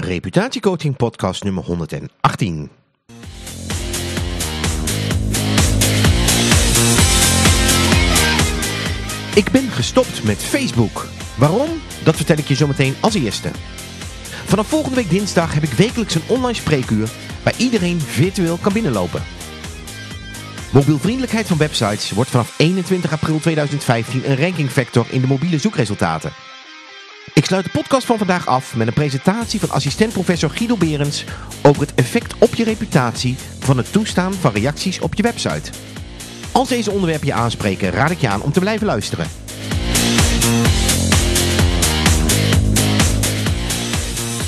Reputatiecoaching podcast nummer 118. Ik ben gestopt met Facebook. Waarom? Dat vertel ik je zo meteen als eerste. Vanaf volgende week dinsdag heb ik wekelijks een online spreekuur waar iedereen virtueel kan binnenlopen. Mobielvriendelijkheid van websites wordt vanaf 21 april 2015 een rankingfactor in de mobiele zoekresultaten. Ik sluit de podcast van vandaag af met een presentatie van assistent-professor Guido Berends over het effect op je reputatie van het toestaan van reacties op je website. Als deze onderwerpen je aanspreken, raad ik je aan om te blijven luisteren.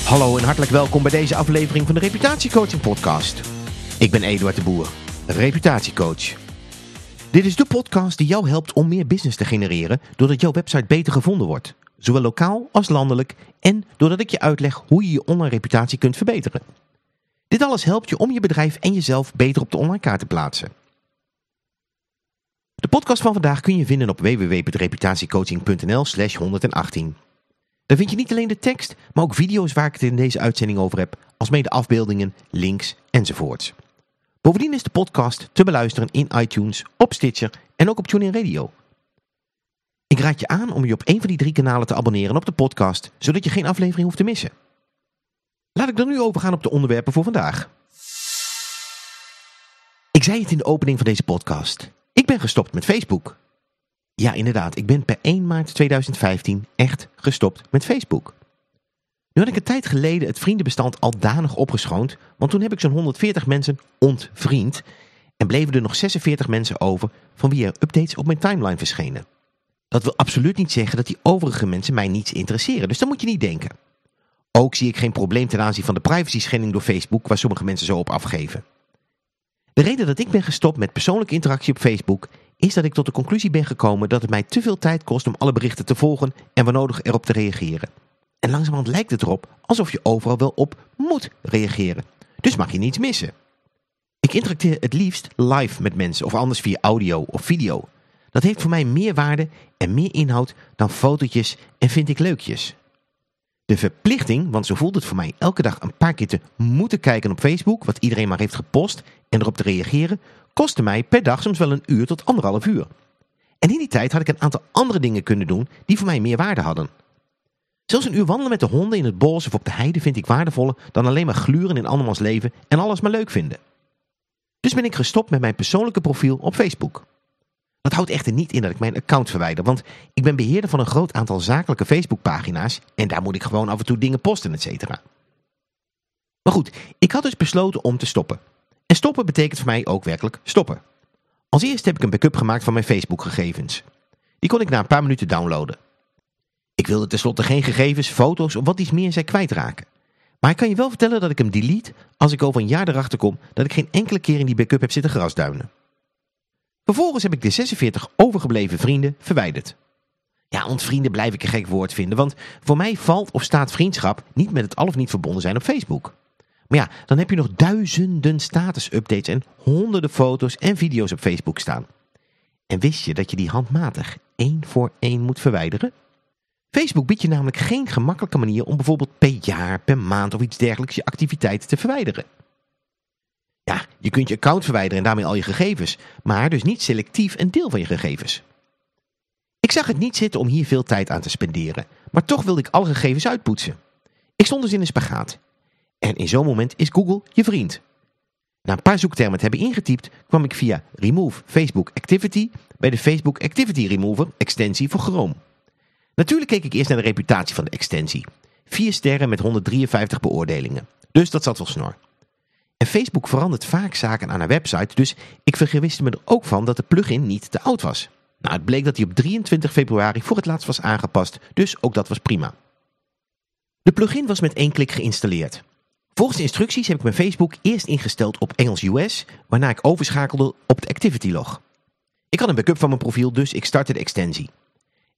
Hallo en hartelijk welkom bij deze aflevering van de Reputatiecoaching podcast. Ik ben Eduard de Boer, reputatiecoach. Dit is de podcast die jou helpt om meer business te genereren doordat jouw website beter gevonden wordt. Zowel lokaal als landelijk en doordat ik je uitleg hoe je je online reputatie kunt verbeteren. Dit alles helpt je om je bedrijf en jezelf beter op de online kaart te plaatsen. De podcast van vandaag kun je vinden op www.reputatiecoaching.nl slash 118. Daar vind je niet alleen de tekst, maar ook video's waar ik het in deze uitzending over heb, alsmede afbeeldingen, links enzovoorts. Bovendien is de podcast te beluisteren in iTunes, op Stitcher en ook op TuneIn Radio. Ik raad je aan om je op een van die drie kanalen te abonneren op de podcast, zodat je geen aflevering hoeft te missen. Laat ik dan nu overgaan op de onderwerpen voor vandaag. Ik zei het in de opening van deze podcast. Ik ben gestopt met Facebook. Ja, inderdaad, ik ben per 1 maart 2015 echt gestopt met Facebook. Nu had ik een tijd geleden het vriendenbestand al danig opgeschoond, want toen heb ik zo'n 140 mensen ontvriend en bleven er nog 46 mensen over van wie er updates op mijn timeline verschenen. Dat wil absoluut niet zeggen dat die overige mensen mij niets interesseren, dus dat moet je niet denken. Ook zie ik geen probleem ten aanzien van de privacy schending door Facebook waar sommige mensen zo op afgeven. De reden dat ik ben gestopt met persoonlijke interactie op Facebook is dat ik tot de conclusie ben gekomen dat het mij te veel tijd kost om alle berichten te volgen en waar nodig erop te reageren. En langzamerhand lijkt het erop alsof je overal wel op moet reageren. Dus mag je niets missen. Ik interacteer het liefst live met mensen of anders via audio of video. Dat heeft voor mij meer waarde en meer inhoud dan fotootjes en vind ik leukjes. De verplichting, want zo voelt het voor mij elke dag een paar keer te moeten kijken op Facebook, wat iedereen maar heeft gepost, en erop te reageren, kostte mij per dag soms wel een uur tot anderhalf uur. En in die tijd had ik een aantal andere dingen kunnen doen die voor mij meer waarde hadden. Zelfs een uur wandelen met de honden in het bos of op de heide vind ik waardevoller dan alleen maar gluren in andermans leven en alles maar leuk vinden. Dus ben ik gestopt met mijn persoonlijke profiel op Facebook. Dat houdt echter niet in dat ik mijn account verwijder, want ik ben beheerder van een groot aantal zakelijke Facebookpagina's en daar moet ik gewoon af en toe dingen posten, etc. Maar goed, ik had dus besloten om te stoppen. En stoppen betekent voor mij ook werkelijk stoppen. Als eerste heb ik een backup gemaakt van mijn Facebook gegevens. Die kon ik na een paar minuten downloaden. Ik wilde tenslotte geen gegevens, foto's of wat iets meer zij kwijtraken. Maar ik kan je wel vertellen dat ik hem delete als ik over een jaar erachter kom dat ik geen enkele keer in die backup heb zitten grasduinen. Vervolgens heb ik de 46 overgebleven vrienden verwijderd. Ja, ontvrienden blijf ik een gek woord vinden, want voor mij valt of staat vriendschap niet met het al of niet verbonden zijn op Facebook. Maar ja, dan heb je nog duizenden status-updates en honderden foto's en video's op Facebook staan. En wist je dat je die handmatig één voor één moet verwijderen? Facebook biedt je namelijk geen gemakkelijke manier om bijvoorbeeld per jaar, per maand of iets dergelijks je activiteiten te verwijderen. Ja, je kunt je account verwijderen en daarmee al je gegevens, maar dus niet selectief een deel van je gegevens. Ik zag het niet zitten om hier veel tijd aan te spenderen, maar toch wilde ik alle gegevens uitpoetsen. Ik stond dus in een spagaat. En in zo'n moment is Google je vriend. Na een paar zoektermen te hebben ingetypt, kwam ik via Remove Facebook Activity bij de Facebook Activity Remover extensie voor Chrome. Natuurlijk keek ik eerst naar de reputatie van de extensie. 4 sterren met 153 beoordelingen. Dus dat zat wel snor. En Facebook verandert vaak zaken aan haar website, dus ik vergewiste me er ook van dat de plugin niet te oud was. Nou, het bleek dat hij op 23 februari voor het laatst was aangepast, dus ook dat was prima. De plugin was met één klik geïnstalleerd. Volgens de instructies heb ik mijn Facebook eerst ingesteld op Engels US, waarna ik overschakelde op de Activity Log. Ik had een backup van mijn profiel, dus ik startte de extensie.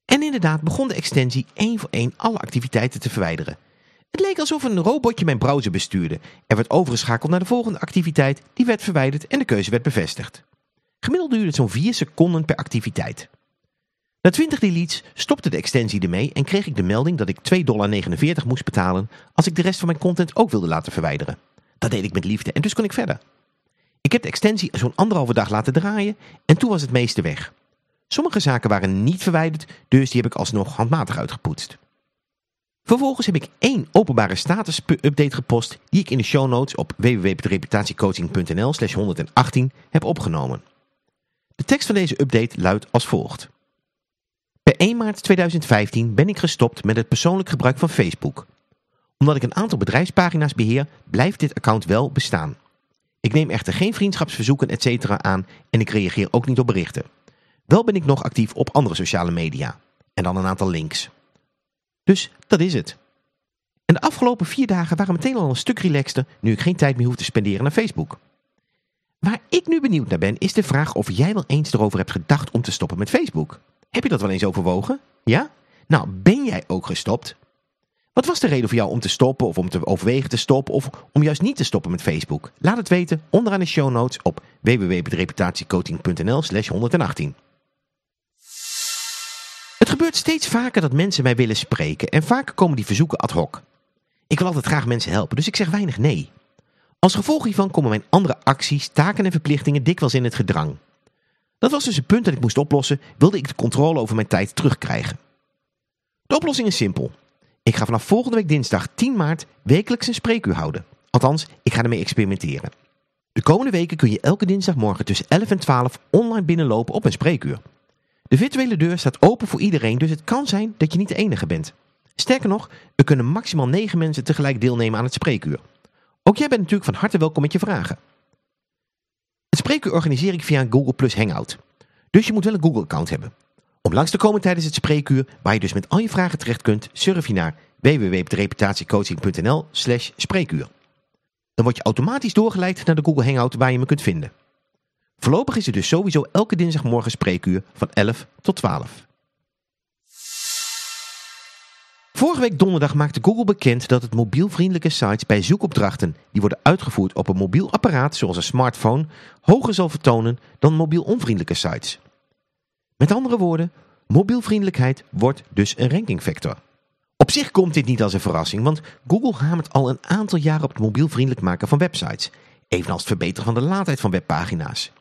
En inderdaad begon de extensie één voor één alle activiteiten te verwijderen. Het leek alsof een robotje mijn browser bestuurde. Er werd overgeschakeld naar de volgende activiteit, die werd verwijderd en de keuze werd bevestigd. Gemiddeld duurde het zo'n 4 seconden per activiteit. Na 20 deletes stopte de extensie ermee en kreeg ik de melding dat ik 2,49 dollar moest betalen als ik de rest van mijn content ook wilde laten verwijderen. Dat deed ik met liefde en dus kon ik verder. Ik heb de extensie zo'n anderhalve dag laten draaien en toen was het meeste weg. Sommige zaken waren niet verwijderd, dus die heb ik alsnog handmatig uitgepoetst. Vervolgens heb ik één openbare status-update gepost die ik in de show notes op www.reputatiecoaching.nl slash 118 heb opgenomen. De tekst van deze update luidt als volgt. Per 1 maart 2015 ben ik gestopt met het persoonlijk gebruik van Facebook. Omdat ik een aantal bedrijfspagina's beheer, blijft dit account wel bestaan. Ik neem echter geen vriendschapsverzoeken etc. aan en ik reageer ook niet op berichten. Wel ben ik nog actief op andere sociale media. En dan een aantal links. Dus dat is het. En de afgelopen vier dagen waren meteen al een stuk relaxter nu ik geen tijd meer hoef te spenderen naar Facebook. Waar ik nu benieuwd naar ben is de vraag of jij wel eens erover hebt gedacht om te stoppen met Facebook. Heb je dat wel eens overwogen? Ja? Nou, ben jij ook gestopt? Wat was de reden voor jou om te stoppen of om te overwegen te stoppen of om juist niet te stoppen met Facebook? Laat het weten onderaan de show notes op www.reputatiecoaching.nl slash 118. Het gebeurt steeds vaker dat mensen mij willen spreken en vaker komen die verzoeken ad hoc. Ik wil altijd graag mensen helpen, dus ik zeg weinig nee. Als gevolg hiervan komen mijn andere acties, taken en verplichtingen dikwijls in het gedrang. Dat was dus een punt dat ik moest oplossen, wilde ik de controle over mijn tijd terugkrijgen. De oplossing is simpel. Ik ga vanaf volgende week dinsdag 10 maart wekelijks een spreekuur houden. Althans, ik ga ermee experimenteren. De komende weken kun je elke dinsdagmorgen tussen 11 en 12 online binnenlopen op een spreekuur. De virtuele deur staat open voor iedereen, dus het kan zijn dat je niet de enige bent. Sterker nog, er kunnen maximaal 9 mensen tegelijk deelnemen aan het spreekuur. Ook jij bent natuurlijk van harte welkom met je vragen. Het spreekuur organiseer ik via Google Plus Hangout. Dus je moet wel een Google account hebben. Om langs te komen tijdens het spreekuur, waar je dus met al je vragen terecht kunt, surf je naar www.reputatiecoaching.nl slash spreekuur. Dan word je automatisch doorgeleid naar de Google Hangout waar je me kunt vinden. Voorlopig is het dus sowieso elke dinsdagmorgen spreekuur van 11 tot 12. Vorige week donderdag maakte Google bekend dat het mobielvriendelijke sites bij zoekopdrachten die worden uitgevoerd op een mobiel apparaat zoals een smartphone hoger zal vertonen dan mobiel onvriendelijke sites. Met andere woorden, mobielvriendelijkheid wordt dus een rankingfactor. Op zich komt dit niet als een verrassing, want Google hamert al een aantal jaren op het mobielvriendelijk maken van websites, evenals het verbeteren van de laadtijd van webpagina's.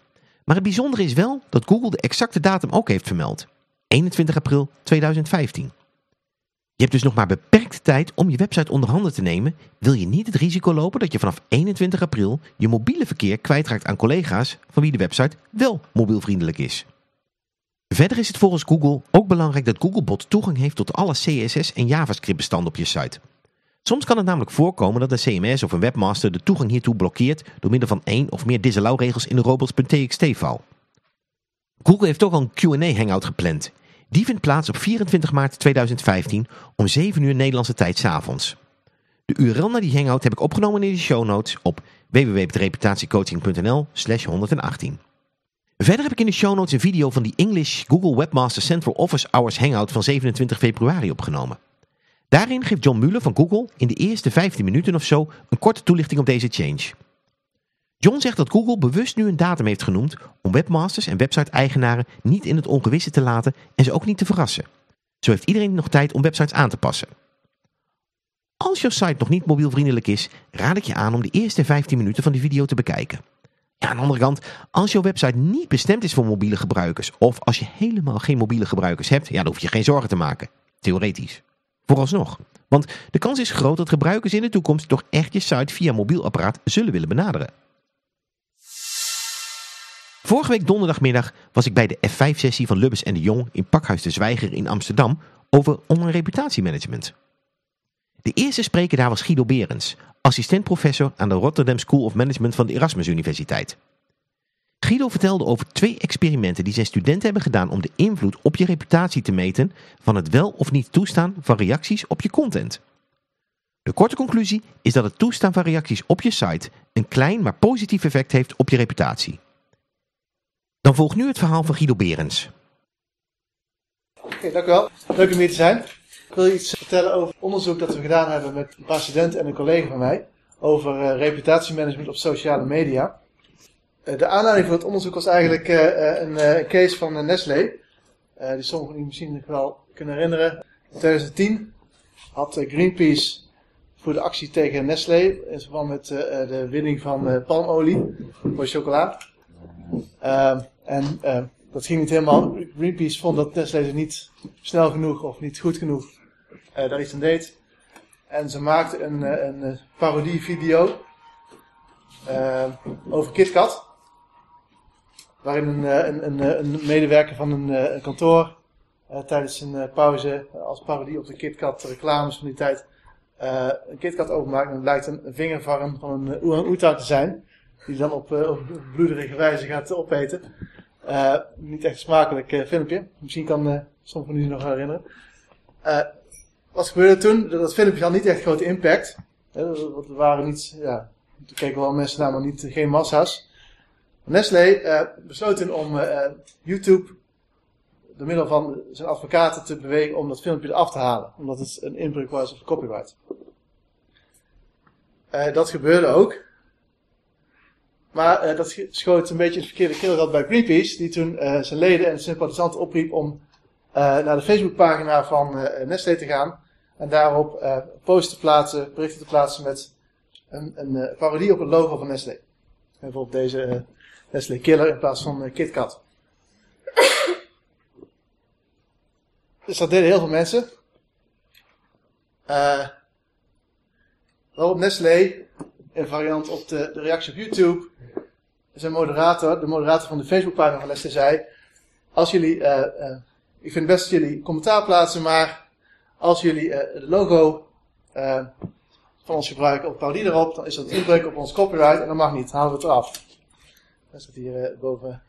Maar het bijzondere is wel dat Google de exacte datum ook heeft vermeld. 21 april 2015. Je hebt dus nog maar beperkte tijd om je website onder handen te nemen. Wil je niet het risico lopen dat je vanaf 21 april je mobiele verkeer kwijtraakt aan collega's van wie de website wel mobielvriendelijk is. Verder is het volgens Google ook belangrijk dat Googlebot toegang heeft tot alle CSS en JavaScript bestanden op je site. Soms kan het namelijk voorkomen dat een CMS of een webmaster de toegang hiertoe blokkeert door middel van één of meer disallow regels in de robots.txt-file. Google heeft ook al een Q&A hangout gepland. Die vindt plaats op 24 maart 2015 om 7 uur Nederlandse tijd s'avonds. De URL naar die hangout heb ik opgenomen in de show notes op www.reputatiecoaching.nl slash 118. Verder heb ik in de show notes een video van die English Google Webmaster Central Office Hours Hangout van 27 februari opgenomen. Daarin geeft John Mueller van Google in de eerste 15 minuten of zo een korte toelichting op deze change. John zegt dat Google bewust nu een datum heeft genoemd om webmasters en website-eigenaren niet in het ongewisse te laten en ze ook niet te verrassen. Zo heeft iedereen nog tijd om websites aan te passen. Als jouw site nog niet mobielvriendelijk is, raad ik je aan om de eerste 15 minuten van die video te bekijken. Ja, aan de andere kant, als jouw website niet bestemd is voor mobiele gebruikers of als je helemaal geen mobiele gebruikers hebt, ja, dan hoef je geen zorgen te maken. Theoretisch. Vooralsnog. Want de kans is groot dat gebruikers in de toekomst toch echt je site via mobielapparaat zullen willen benaderen. Vorige week donderdagmiddag was ik bij de F5-sessie van Lubbers en de Jong in Pakhuis de Zwijger in Amsterdam over online reputatiemanagement. De eerste spreker daar was Guido Berens, assistent-professor aan de Rotterdam School of Management van de Erasmus Universiteit. Guido vertelde over twee experimenten die zijn studenten hebben gedaan om de invloed op je reputatie te meten van het wel of niet toestaan van reacties op je content. De korte conclusie is dat het toestaan van reacties op je site een klein maar positief effect heeft op je reputatie. Dan volgt nu het verhaal van Guido Berens. Oké, dank u wel. Leuk om hier te zijn. Ik wil iets vertellen over onderzoek dat we gedaan hebben met een paar studenten en een collega van mij over uh, reputatiemanagement op sociale media. Uh, de aanleiding voor het onderzoek was eigenlijk uh, een case van Nestlé. uh, die sommigen u misschien wel kunnen herinneren. In 2010 had Greenpeace voor de actie tegen Nestlé, in verband met uh, de winning van palmolie voor chocola. Ehm, en dat ging niet helemaal. Greenpeace vond dat Nestlé zich niet snel genoeg of niet goed genoeg daar iets aan deed. En ze maakte een, een parodie-video over KitKat waarin een, eh, een, een, eh, een medewerker van een, eh, kantoor tijdens een pauze als parodie op de KitKat reclames van die tijd een KitKat openmaakt en het blijkt een, vingervarm van een orang-oetan te zijn die dan op, op bloederige wijze gaat opeten. niet echt smakelijk filmpje. Misschien kan sommigen van u nog herinneren. wat gebeurde toen? Dat filmpje had niet echt grote impact. Er waren niet, ja, toen keken wel mensen naar, maar niet, geen massa's. Nestlé besloot toen om uh, YouTube door middel van zijn advocaten te bewegen om dat filmpje eraf te halen. Omdat het een inbreuk was op copyright. Uh, dat gebeurde ook. Maar dat schoot een beetje in het verkeerde keelgat bij Greenpeace. Die toen zijn leden en sympathisanten opriep om naar de Facebookpagina van Nestlé te gaan. En daarop posts te plaatsen, berichten te plaatsen met een, een parodie op het logo van Nestlé. Bijvoorbeeld deze Nestlé Killer in plaats van uh, KitKat. dus dat deden heel veel mensen. Uh, waarop Nestlé, in variant op de, de reactie op YouTube, zijn moderator, de moderator van de Facebookpagina van Nestlé zei, als jullie, uh, uh, ik vind het best dat jullie commentaar plaatsen, maar als jullie het logo van ons gebruiken op parodie erop, dan is dat inbreuk op ons copyright en dat mag niet, halen we het eraf. Dat staat hier uh, boven.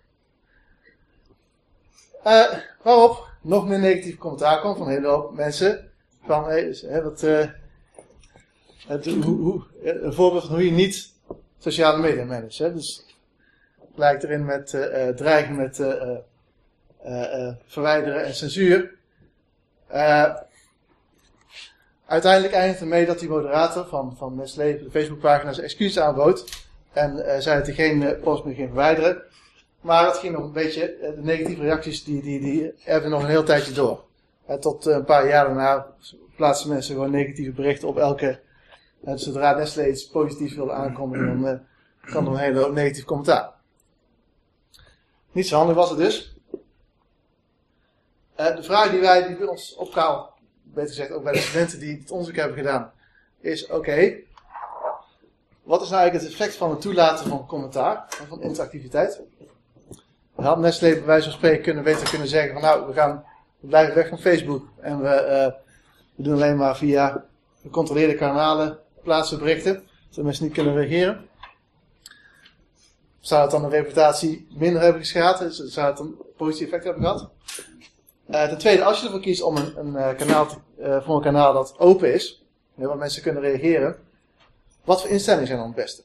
Uh, waarop nog meer negatief commentaar kwam van een hele hoop mensen. Van, hey, dus, hoe, hoe, een voorbeeld van hoe je niet sociale media managt. Dus lijkt erin met dreigen met verwijderen en censuur. uiteindelijk eindigt ermee dat die moderator van, van Nestlé, de Facebookpagina, zijn excuses aanbood. En uh, zei dat hij geen uh, post meer ging verwijderen. Maar het ging nog een beetje, uh, de negatieve reacties die, die, die erden nog een heel tijdje door. tot een paar jaar daarna plaatsen mensen gewoon negatieve berichten op elke. zodra Nestlé iets positiefs wilde aankomen, dan kan er een hele negatief commentaar. Niet zo handig was het dus. de vraag die wij die bij ons opkwamen, beter gezegd ook bij de studenten die het onderzoek hebben gedaan, is: oké, wat is nou eigenlijk het effect van het toelaten van commentaar en van interactiviteit? We hadden bij wijze van spreken kunnen beter kunnen zeggen van nou, we, gaan, we blijven weg van Facebook en we, uh, we doen alleen maar via gecontroleerde kanalen plaatsen berichten, zodat mensen niet kunnen reageren. Zou het dan een reputatie minder hebben geschaad? Zou het een positief effect hebben gehad? Uh, ten tweede, als je ervoor kiest om een, een uh, kanaal te, voor een kanaal dat open is, waar mensen kunnen reageren, wat voor instellingen zijn dan het beste?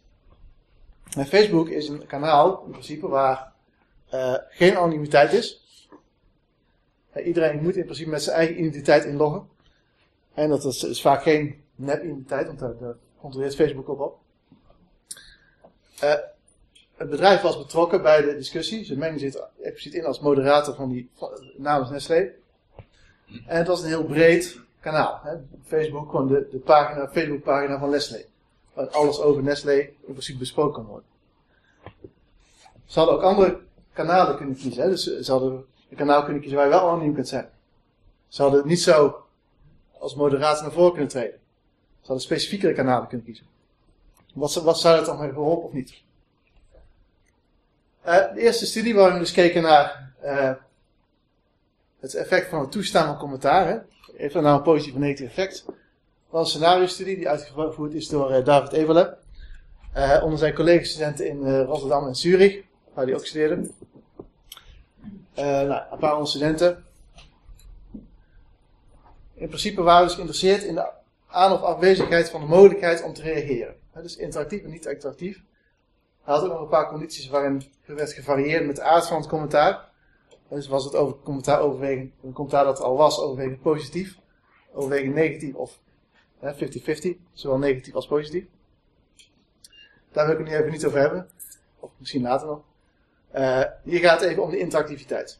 En Facebook is een kanaal in principe waar uh, geen anonimiteit is. Uh, iedereen moet in principe met zijn eigen identiteit inloggen. En dat is, vaak geen nep-identiteit, want daar, daar, controleert Facebook op op. Uh, het bedrijf was betrokken bij de discussie. Ze mengen zich expliciet in als moderator van die namens Nestlé. En het was een heel breed kanaal. Hè. Facebook, gewoon de, de pagina, Facebook-pagina van Nestlé alles over Nestlé in principe besproken kan worden. Ze hadden ook andere kanalen kunnen kiezen. Hè? Dus ze hadden een kanaal kunnen kiezen waar je wel anoniem kunt zijn. Ze hadden niet zo als moderator naar voren kunnen treden. Ze hadden specifiekere kanalen kunnen kiezen. Wat, wat zou dat dan hebben geholpen of niet? Uh, de eerste studie waarin we dus keken naar uh, het effect van het toestaan van commentaar. Hè? Heeft dat nou een positief of negatief effect? Was een scenario-studie die uitgevoerd is door uh, David Evele. Uh, onder zijn collega-studenten in uh, Rotterdam en Zurich, waar hij ook studeerde. nou, een paar onze studenten. In principe waren dus geïnteresseerd in de aan- of afwezigheid van de mogelijkheid om te reageren. dus interactief en niet interactief. Hij had ook nog een paar condities waarin werd gevarieerd met de aard van het commentaar. Dus was het over commentaar overwegend, een commentaar dat er al was, overwegend positief, overwegend negatief of 50-50, zowel negatief als positief. Daar wil ik het nu even niet over hebben. Of misschien later nog. Uh, hier gaat het even om de interactiviteit.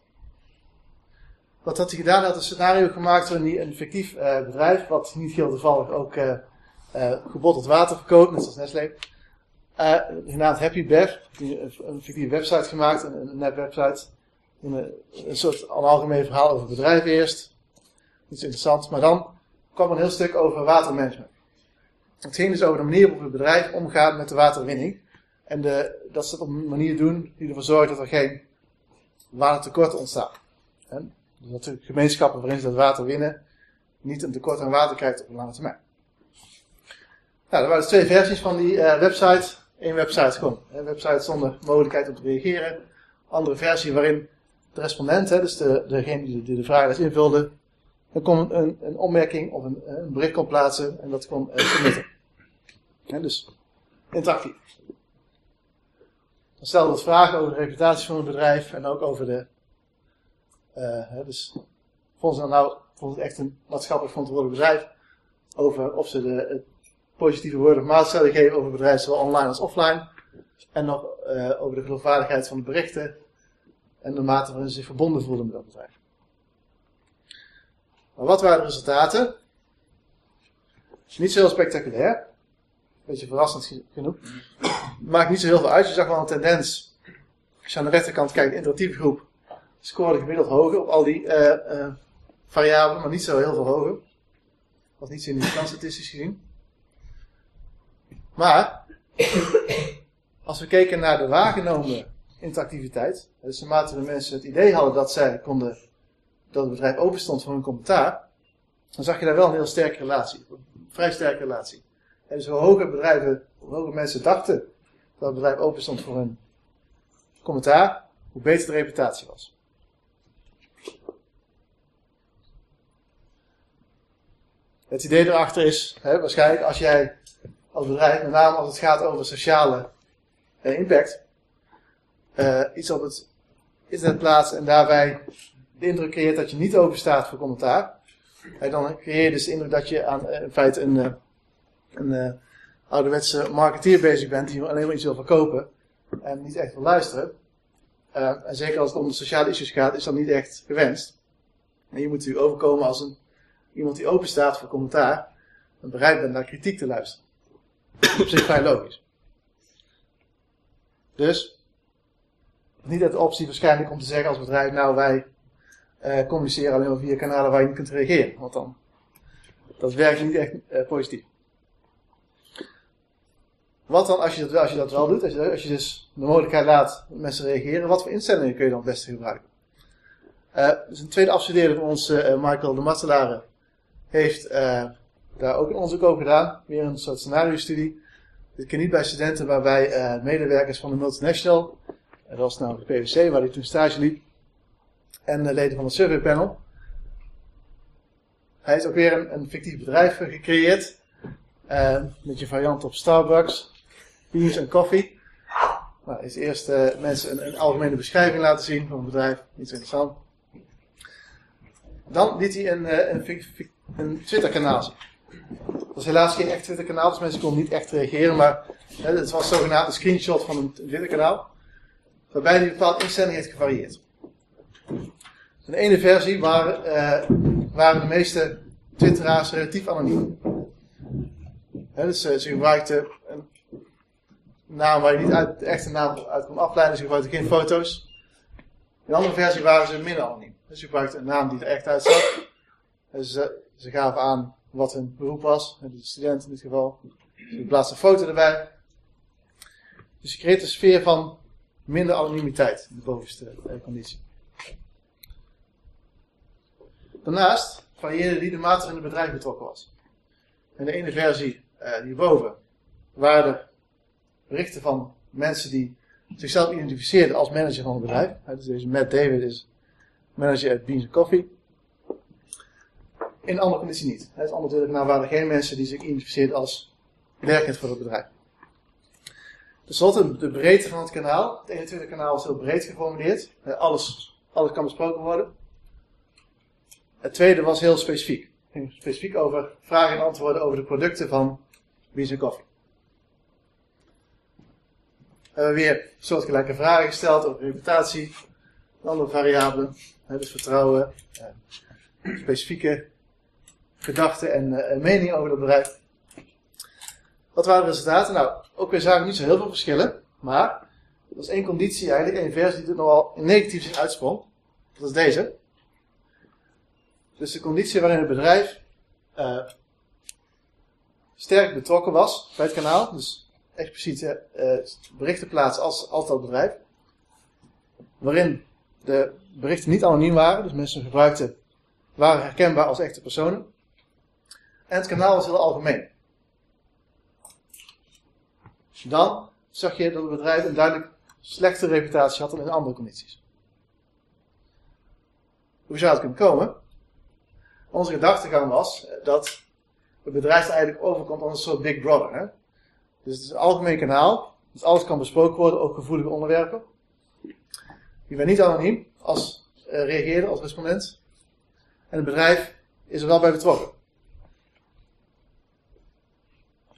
wat had hij gedaan? Hij had een scenario gemaakt waarin hij een fictief uh, bedrijf, wat niet heel toevallig ook uh, gebotteld water verkoopt, net zoals Nestlé, genaamd Happy Bev. Een, fictieve website gemaakt, een, een website. Een, een soort een algemeen verhaal over bedrijf eerst. Iets interessants, maar dan kwam een heel stuk over watermanagement. Het ging dus over de manier waarop het bedrijf omgaat met de waterwinning. En de, dat ze het op een manier doen die ervoor zorgt dat er geen watertekort ontstaat. En dat de gemeenschappen waarin ze dat water winnen niet een tekort aan water krijgt op een lange termijn. Nou, er waren dus twee versies van die uh, website. Eén website gewoon, een website zonder mogelijkheid om te reageren. Andere versie waarin de respondent, hè, dus de, degene die de, de vraag invulde, dan kon een, een opmerking of een, een, bericht kon plaatsen en dat kon submitten. Ja, dus interactief. Dan stelde het vragen over de reputatie van het bedrijf en ook over de. Hè, dus vonden ze nou vond echt een maatschappelijk verantwoordelijk bedrijf. Over of ze de positieve woorden of maat zouden geven over het bedrijf, zowel online als offline. En nog uh, over de geloofwaardigheid van de berichten. En de mate waarin ze zich verbonden voelden met dat bedrijf. Maar wat waren de resultaten? Niet zo heel spectaculair. Beetje verrassend genoeg. Maakt niet zo heel veel uit. Je zag wel een tendens. Als je aan de rechterkant kijkt, de interactieve groep scoorde gemiddeld hoger op al die uh, uh, variabelen, maar niet zo heel veel hoger. Was niet significant statistisch gezien. Maar, als we keken naar de waargenomen interactiviteit, dus naarmate de mensen het idee hadden dat zij konden, dat het bedrijf open stond voor hun commentaar, dan zag je daar wel een heel sterke relatie. Een vrij sterke relatie. En dus hoe hoger bedrijven, hoe hoger mensen dachten dat het bedrijf open stond voor hun commentaar, hoe beter de reputatie was. Het idee erachter is, hè, waarschijnlijk als jij als bedrijf, met name als het gaat over sociale eh, impact, uh, iets op het internet plaatst en daarbij indruk creëert dat je niet open staat voor commentaar, en dan creëer je dus de indruk dat je aan, in feite een een uh, ouderwetse marketeer bezig bent die alleen maar iets wil verkopen en niet echt wil luisteren. En zeker als het om de sociale issues gaat, is dat niet echt gewenst. En je moet u overkomen als een, iemand die open staat voor commentaar en bereid bent naar kritiek te luisteren. Op zich vrij logisch. Dus, niet uit de optie waarschijnlijk om te zeggen als bedrijf, nou wij uh, communiceren alleen maar via kanalen waar je niet kunt reageren. Want dan, dat werkt niet echt uh, positief. Wat dan als je dat, als je dat wel doet, als je, als je dus de mogelijkheid laat mensen reageren, wat voor instellingen kun je dan het beste gebruiken? Uh, dus een tweede afstudeerder van ons, Michael de Mattelare, heeft daar ook een onderzoek over gedaan. Weer een soort scenario-studie. Dit keer niet bij studenten, maar bij medewerkers van de multinational. dat was nou de PwC, waar hij toen stage liep. En leden van het surveypanel. Hij heeft ook weer een, een fictief bedrijf gecreëerd. met je variant op Starbucks beans en koffie. Nou, is eerst uh, mensen een, een, algemene beschrijving laten zien van het bedrijf. Niet zo interessant. Dan liet hij een, uh, een, een Twitter-kanaal zien. Dat was helaas geen echt Twitter-kanaal, dus mensen konden niet echt reageren. Maar uh, het was zogenaamd een screenshot van een Twitter-kanaal. Waarbij hij een bepaalde instelling heeft gevarieerd. In de ene versie waren, waren de meeste Twitteraars relatief anoniem. dus ze gebruikten een naam waar je niet uit, de echte naam uit kon afleiden. Dus je gebruikte geen foto's. In een andere versie waren ze minder anoniem. Dus je gebruikte een naam die er echt uitzag. Dus ze, ze gaven aan wat hun beroep was. De student in dit geval. Je plaatste een foto erbij. Dus je creëert een sfeer van minder anonimiteit. In de bovenste eh, conditie. Daarnaast varieerde die de mate waarin het bedrijf betrokken was. In de ene versie, uh, hierboven, waren er berichten van mensen die zichzelf identificeerden als manager van het bedrijf. Dus deze Matt David is manager at Beans Coffee. In andere conditie niet. Het andere natuurlijk nou waren er geen mensen die zich identificeerden als werkend voor het bedrijf. Dus tot de breedte van het kanaal. Het 21 kanaal is heel breed geformuleerd. Alles, alles kan besproken worden. Het tweede was heel specifiek. Het ging specifiek over vragen en antwoorden over de producten van Beans Coffee hebben we weer soortgelijke vragen gesteld over reputatie, andere variabelen, dus vertrouwen, eh, specifieke gedachten en uh, meningen over het bedrijf. Wat waren de resultaten? Nou, ook weer zagen we niet zo heel veel verschillen, maar er was één conditie eigenlijk, één versie die er nogal negatief zich uitsprong. Dat is deze. Dus de conditie waarin het bedrijf uh, sterk betrokken was bij het kanaal, dus expliciet uh, berichten plaatsen als, als dat bedrijf, waarin de berichten niet anoniem waren, dus mensen gebruikten, waren herkenbaar als echte personen. En het kanaal was heel algemeen. Dan zag je dat het bedrijf een duidelijk slechte reputatie had dan in andere condities. Hoe zou het kunnen komen? Onze gedachtegang was dat het bedrijf eigenlijk overkomt als een soort Big Brother. Hè? Dus het is een algemeen kanaal, dus alles kan besproken worden, ook gevoelige onderwerpen. Je bent niet anoniem als uh, als respondent. En het bedrijf is er wel bij betrokken.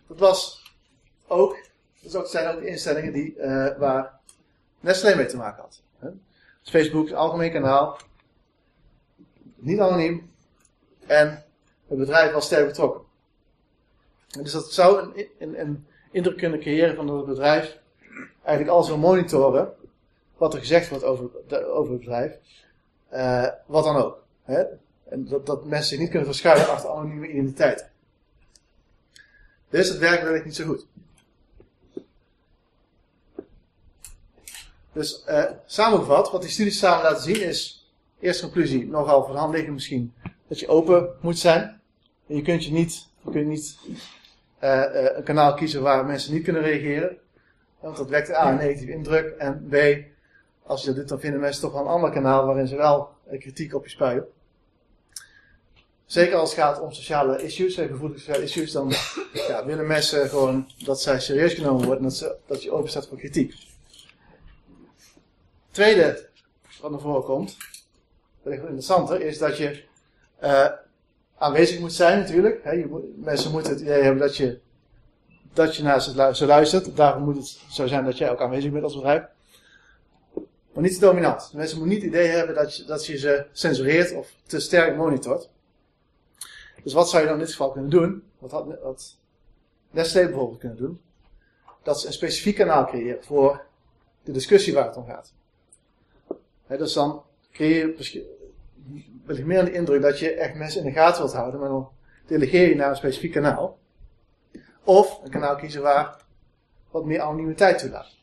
Dat was ook, dat zijn ook de instellingen die, uh, waar Nestlé mee te maken had. Hè? Dus Facebook algemeen kanaal, niet anoniem, en het bedrijf was sterk betrokken. En dus dat zou een, een, een indruk kunnen creëren van dat het bedrijf eigenlijk alles wil monitoren wat er gezegd wordt over, over het bedrijf. Uh, wat dan ook. Hè? En dat, dat mensen zich niet kunnen verschuilen achter anonieme identiteiten. Dus het werkt werkelijk niet zo goed. Dus uh, samengevat, wat die studies samen laten zien is, eerste conclusie, nogal voor de hand misschien, dat je open moet zijn. En je kunt je niet, je kunt niet uh, uh, een kanaal kiezen waar mensen niet kunnen reageren. Want dat wekt A, een negatieve indruk. En B, als je dat doet, dan vinden mensen toch wel een ander kanaal waarin ze wel kritiek op je spuien. Zeker als het gaat om sociale issues, gevoelige sociale issues, dan ja, willen mensen gewoon dat zij serieus genomen worden en dat, ze, dat je open staat voor kritiek. Tweede wat naar voren komt, is interessanter, is dat je uh, aanwezig moet zijn natuurlijk. Hè. Moet, mensen moeten het idee hebben dat je, dat je naar ze luistert. Daarom moet het zo zijn dat jij ook aanwezig bent als bedrijf. Maar niet te dominant. Mensen moeten niet het idee hebben dat je, dat je ze censureert of te sterk monitort. Dus wat zou je dan in dit geval kunnen doen? Wat had wat Nestlé bijvoorbeeld kunnen doen? Dat ze een specifiek kanaal creëren voor de discussie waar het om gaat. He, dus dan creëer je ik meer de indruk dat je echt mensen in de gaten wilt houden, maar dan delegeer je naar een specifiek kanaal. Of een kanaal kiezen waar wat meer anonimiteit toelaat.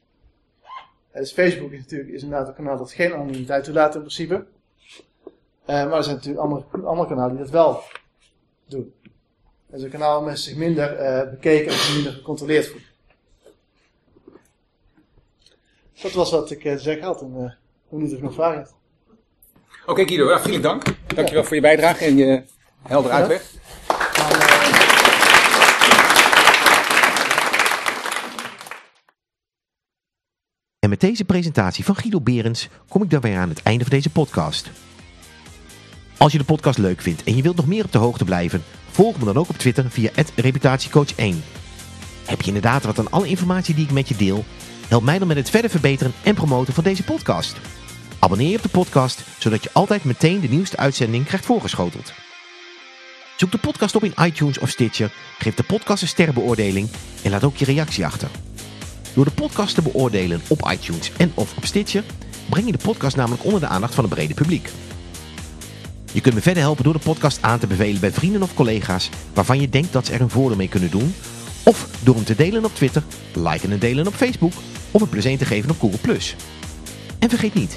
Dus Facebook is natuurlijk is inderdaad een kanaal dat geen anonimiteit toelaat in principe. Uh, maar er zijn natuurlijk andere, andere kanalen die dat wel doen. Dus een kanaal waar mensen zich minder uh, bekeken en minder gecontroleerd voelen. Dat was wat ik uh, te zeggen had. En uh, hoe niet of nog vragen. Oké okay, Guido, ja, hartelijk dank. Dankjewel ja. voor je bijdrage en je heldere uitleg. En met deze presentatie van Guido Berends kom ik dan weer aan het einde van deze podcast. Als je de podcast leuk vindt en je wilt nog meer op de hoogte blijven, volg me dan ook op Twitter via reputatiecoach1. Heb je inderdaad wat aan alle informatie die ik met je deel? Help mij dan met het verder verbeteren en promoten van deze podcast. Abonneer je op de podcast, zodat je altijd meteen de nieuwste uitzending krijgt voorgeschoteld. Zoek de podcast op in iTunes of Stitcher, geef de podcast een sterrenbeoordeling en laat ook je reactie achter. Door de podcast te beoordelen op iTunes en of op Stitcher, breng je de podcast namelijk onder de aandacht van het brede publiek. Je kunt me verder helpen door de podcast aan te bevelen bij vrienden of collega's waarvan je denkt dat ze er een voordeel mee kunnen doen. Of door hem te delen op Twitter, liken en delen op Facebook of een plezier te geven op Google+. En vergeet niet,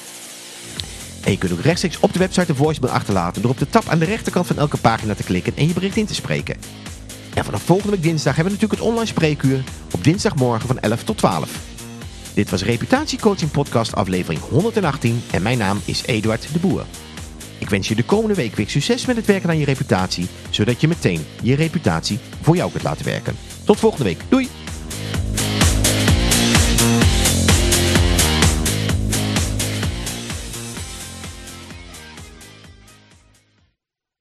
En je kunt ook rechtstreeks op de website een voicemail achterlaten door op de tab aan de rechterkant van elke pagina te klikken en je bericht in te spreken. En vanaf volgende week dinsdag hebben we natuurlijk het online spreekuur op dinsdagmorgen van 11 tot 12. Dit was Reputatiecoaching Podcast aflevering 118 en mijn naam is Eduard de Boer. wens je de komende week weer succes met het werken aan je reputatie, zodat je meteen je reputatie voor jou kunt laten werken. Tot volgende week. Doei!